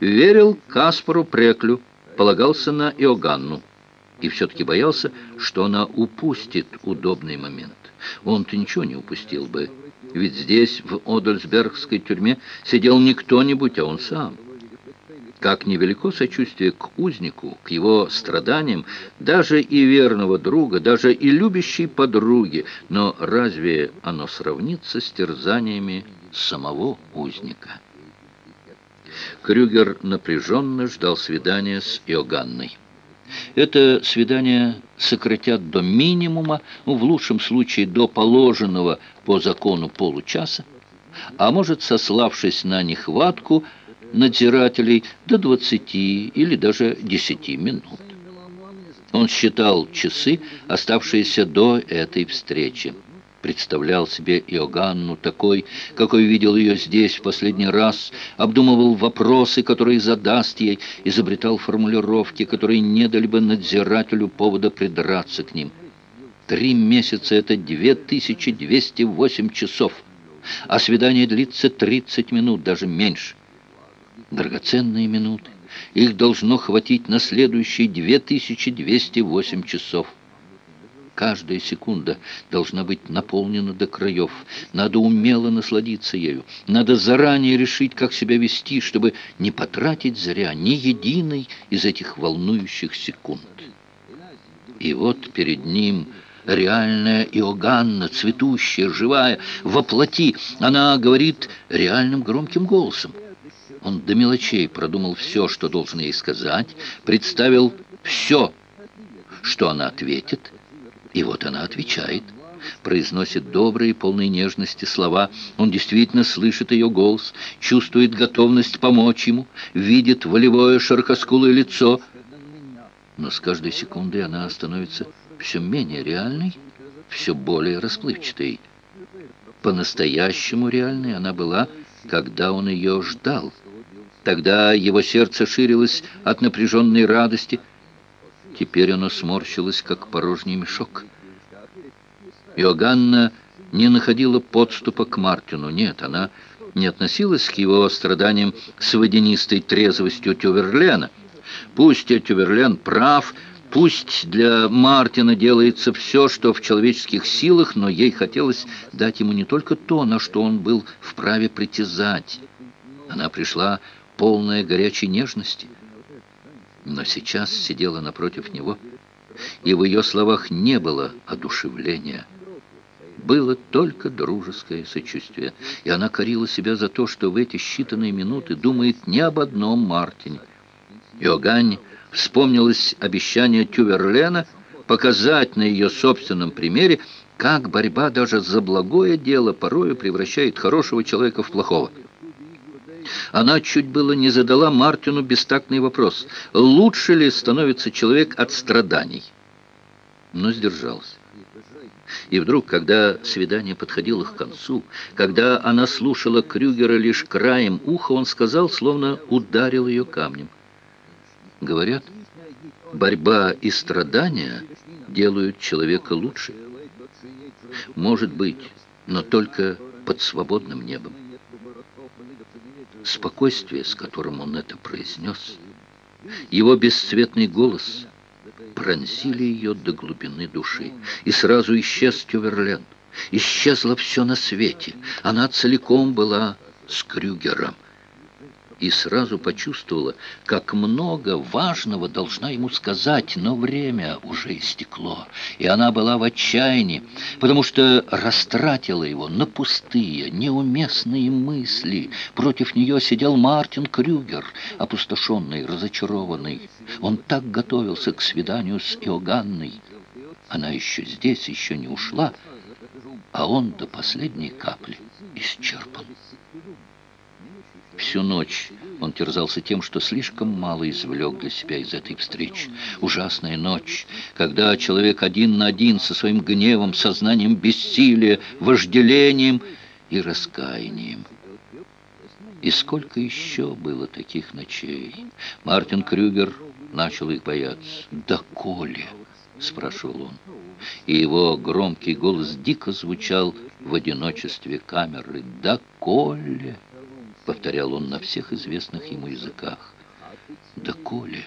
Верил Каспару Преклю, полагался на Иоганну и все-таки боялся, что она упустит удобный момент. Он-то ничего не упустил бы, ведь здесь, в Одельсбергской тюрьме, сидел не кто-нибудь, а он сам. Как невелико сочувствие к узнику, к его страданиям, даже и верного друга, даже и любящей подруги, но разве оно сравнится с терзаниями самого узника? Крюгер напряженно ждал свидания с Иоганной. Это свидание сократят до минимума, ну, в лучшем случае до положенного по закону получаса, а может, сославшись на нехватку надзирателей, до 20 или даже 10 минут. Он считал часы, оставшиеся до этой встречи представлял себе Иоганну такой, какой видел ее здесь в последний раз, обдумывал вопросы, которые задаст ей, изобретал формулировки, которые не дали бы надзирателю повода придраться к ним. Три месяца — это 2208 часов, а свидание длится 30 минут, даже меньше. Драгоценные минуты. Их должно хватить на следующие 2208 часов. Каждая секунда должна быть наполнена до краев. Надо умело насладиться ею. Надо заранее решить, как себя вести, чтобы не потратить зря ни единой из этих волнующих секунд. И вот перед ним реальная Иоганна, цветущая, живая, воплоти. Она говорит реальным громким голосом. Он до мелочей продумал все, что должен ей сказать, представил все, что она ответит, и вот она отвечает, произносит добрые, полные нежности слова. Он действительно слышит ее голос, чувствует готовность помочь ему, видит волевое широкоскулое лицо. Но с каждой секундой она становится все менее реальной, все более расплывчатой. По-настоящему реальной она была, когда он ее ждал. Тогда его сердце ширилось от напряженной радости – Теперь оно сморщилось, как порожний мешок. Иоганна не находила подступа к Мартину. Нет, она не относилась к его страданиям с водянистой трезвостью Тюверлена. Пусть Тюверлен прав, пусть для Мартина делается все, что в человеческих силах, но ей хотелось дать ему не только то, на что он был вправе притязать. Она пришла полная горячей нежности – но сейчас сидела напротив него, и в ее словах не было одушевления. Было только дружеское сочувствие, и она корила себя за то, что в эти считанные минуты думает не об одном Мартине. Иоганне вспомнилось обещание Тюверлена показать на ее собственном примере, как борьба даже за благое дело порою превращает хорошего человека в плохого. Она чуть было не задала Мартину бестактный вопрос. Лучше ли становится человек от страданий? Но сдержался. И вдруг, когда свидание подходило к концу, когда она слушала Крюгера лишь краем уха, он сказал, словно ударил ее камнем. Говорят, борьба и страдания делают человека лучше. Может быть, но только под свободным небом. Спокойствие, с которым он это произнес, его бесцветный голос пронзили ее до глубины души. И сразу исчез Тюверлен. Исчезло все на свете. Она целиком была с Крюгером и сразу почувствовала, как много важного должна ему сказать, но время уже истекло, и она была в отчаянии, потому что растратила его на пустые, неуместные мысли. Против нее сидел Мартин Крюгер, опустошенный, разочарованный. Он так готовился к свиданию с Иоганной. Она еще здесь, еще не ушла, а он до последней капли исчерпан. Всю ночь он терзался тем, что слишком мало извлек для себя из этой встречи. Ужасная ночь, когда человек один на один со своим гневом, сознанием бессилия, вожделением и раскаянием. И сколько еще было таких ночей? Мартин Крюгер начал их бояться. «Да коли?» — спрашивал он. И его громкий голос дико звучал в одиночестве камеры. «Да коли?» Повторял он на всех известных ему языках. «Да коли,